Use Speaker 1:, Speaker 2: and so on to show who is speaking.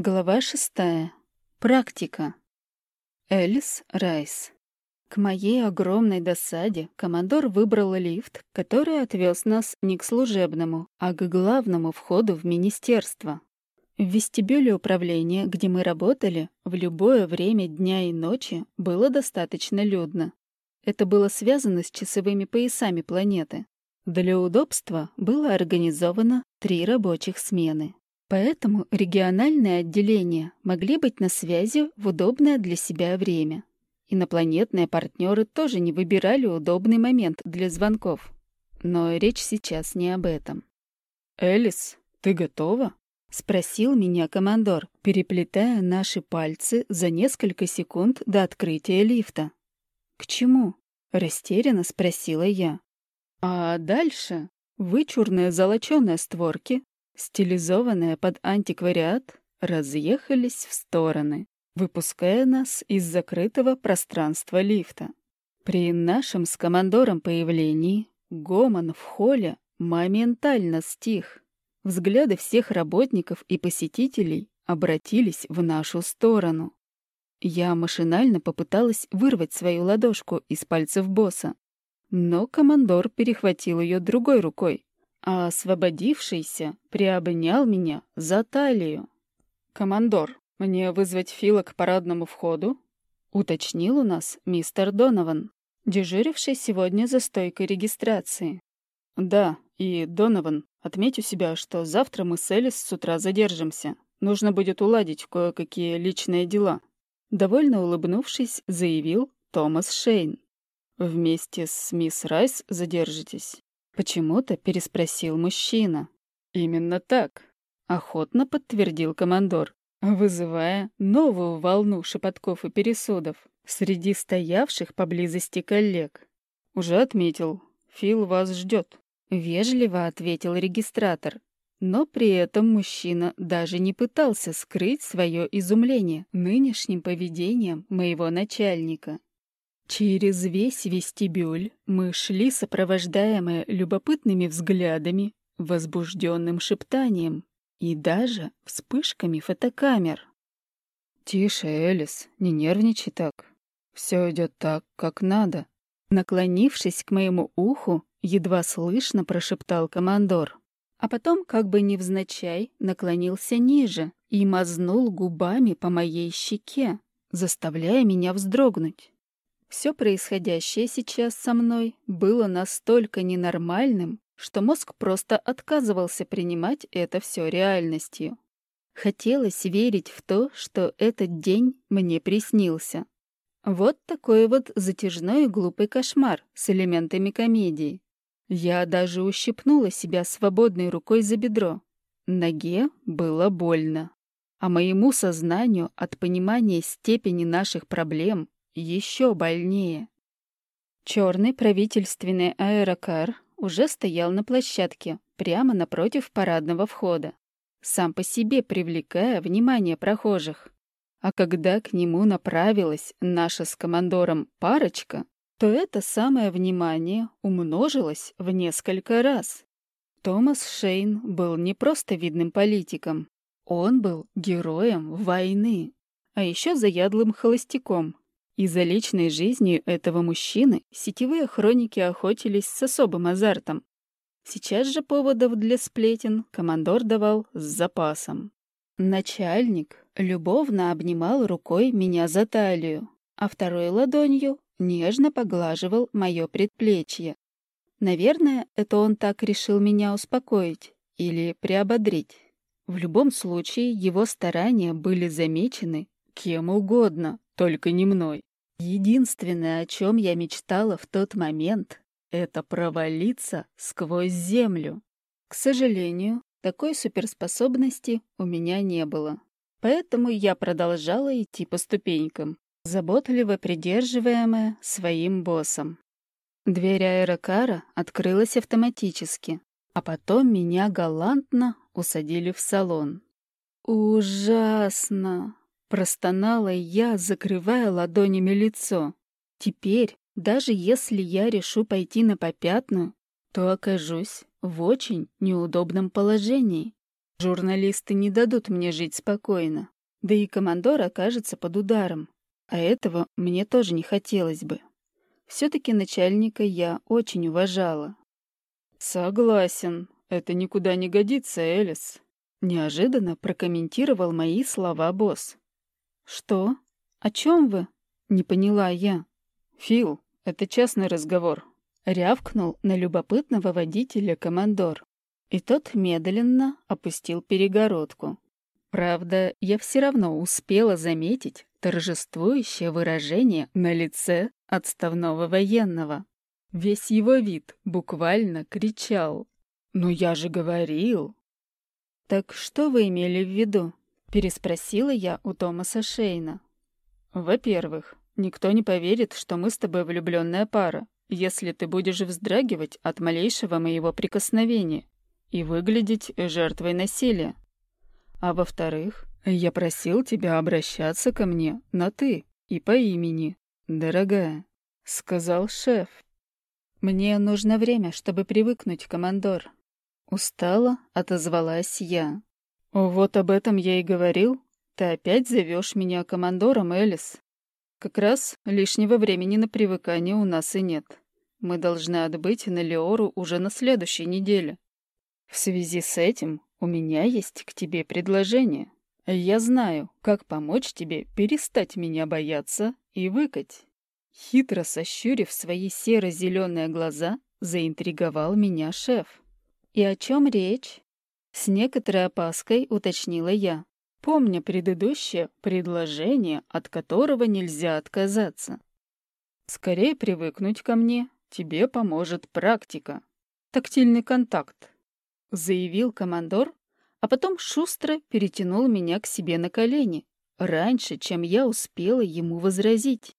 Speaker 1: Глава шестая. Практика. Элис Райс. К моей огромной досаде командор выбрал лифт, который отвез нас не к служебному, а к главному входу в министерство. В вестибюле управления, где мы работали, в любое время дня и ночи было достаточно людно. Это было связано с часовыми поясами планеты. Для удобства было организовано три рабочих смены. Поэтому региональные отделения могли быть на связи в удобное для себя время. Инопланетные партнеры тоже не выбирали удобный момент для звонков. Но речь сейчас не об этом.
Speaker 2: «Элис, ты готова?»
Speaker 1: — спросил меня командор, переплетая наши пальцы за несколько секунд до открытия лифта. «К чему?» — растерянно спросила я. А дальше вычурные золоченые створки стилизованные под антиквариат, разъехались в стороны, выпуская нас из закрытого пространства лифта. При нашем с командором появлении гомон в холле моментально стих. Взгляды всех работников и посетителей обратились в нашу сторону. Я машинально попыталась вырвать свою ладошку из пальцев босса, но командор перехватил ее другой рукой, а освободившийся приобнял меня за талию. «Командор, мне вызвать Фила к парадному входу?» — уточнил у нас мистер Донован, дежуривший сегодня за стойкой регистрации. «Да, и, Донован, отметь у себя, что завтра мы с Элис с утра задержимся. Нужно будет уладить кое-какие личные дела», — довольно улыбнувшись, заявил Томас Шейн. «Вместе с мисс Райс задержитесь?» Почему-то переспросил мужчина. «Именно так», — охотно подтвердил командор, вызывая новую волну шепотков и пересудов среди стоявших поблизости коллег. «Уже отметил. Фил вас ждет», — вежливо ответил регистратор. Но при этом мужчина даже не пытался скрыть свое изумление нынешним поведением моего начальника. Через весь вестибюль мы шли, сопровождаемые любопытными взглядами, возбужденным шептанием и даже вспышками фотокамер.
Speaker 2: «Тише, Элис, не нервничай так. Все идет так, как надо».
Speaker 1: Наклонившись к моему уху, едва слышно прошептал командор. А потом, как бы невзначай, наклонился ниже и мазнул губами по моей щеке, заставляя меня вздрогнуть. Все происходящее сейчас со мной было настолько ненормальным, что мозг просто отказывался принимать это все реальностью. Хотелось верить в то, что этот день мне приснился. Вот такой вот затяжной и глупый кошмар с элементами комедии. Я даже ущипнула себя свободной рукой за бедро. Ноге было больно. А моему сознанию от понимания степени наших проблем еще больнее. Черный правительственный аэрокар уже стоял на площадке, прямо напротив парадного входа, сам по себе привлекая внимание прохожих. А когда к нему направилась наша с командором парочка, то это самое внимание умножилось в несколько раз. Томас Шейн был не просто видным политиком, он был героем войны, а еще заядлым холостяком, и за личной жизнью этого мужчины сетевые хроники охотились с особым азартом. Сейчас же поводов для сплетен командор давал с запасом. Начальник любовно обнимал рукой меня за талию, а второй ладонью нежно поглаживал мое предплечье. Наверное, это он так решил меня успокоить или приободрить. В любом случае, его старания были замечены кем угодно, только не мной. Единственное, о чем я мечтала в тот момент, это провалиться сквозь землю. К сожалению, такой суперспособности у меня не было. Поэтому я продолжала идти по ступенькам, заботливо придерживаемая своим боссом. Дверь аэрокара открылась автоматически, а потом меня галантно усадили в салон. Ужасно! Простонала я, закрывая ладонями лицо. Теперь, даже если я решу пойти на попятную, то окажусь в очень неудобном положении. Журналисты не дадут мне жить спокойно. Да и командор окажется под ударом. А этого мне тоже не хотелось бы. Все-таки начальника я очень уважала.
Speaker 2: «Согласен. Это никуда не годится, Элис», — неожиданно прокомментировал мои слова босс.
Speaker 1: «Что? О чем вы?» — не поняла я.
Speaker 2: «Фил, это частный разговор», — рявкнул на любопытного водителя командор.
Speaker 1: И тот медленно опустил перегородку. Правда, я все равно успела заметить торжествующее выражение на лице отставного военного. Весь его вид буквально кричал. «Ну я же говорил!» «Так что вы имели в виду?» — переспросила я у Томаса Шейна.
Speaker 2: «Во-первых, никто не поверит, что мы с тобой влюбленная пара, если ты будешь вздрагивать от малейшего моего прикосновения и выглядеть жертвой насилия. А во-вторых, я просил тебя обращаться ко мне на «ты» и по имени, дорогая», — сказал шеф.
Speaker 1: «Мне нужно время, чтобы привыкнуть, командор». Устала, отозвалась я.
Speaker 2: «Вот об этом я и говорил. Ты опять зовешь меня командором, Элис. Как раз лишнего времени на привыкание у нас и нет. Мы должны отбыть на Леору уже на следующей неделе. В связи с этим у меня есть к тебе предложение. Я знаю, как помочь тебе перестать меня бояться и выкать. Хитро сощурив свои серо-зеленые глаза, заинтриговал меня шеф.
Speaker 1: «И о чем речь?» С некоторой опаской уточнила я,
Speaker 2: помня предыдущее предложение, от которого нельзя отказаться. «Скорее привыкнуть ко мне, тебе поможет практика. Тактильный контакт, — заявил командор, а потом шустро перетянул меня к себе на колени, раньше, чем я успела ему возразить.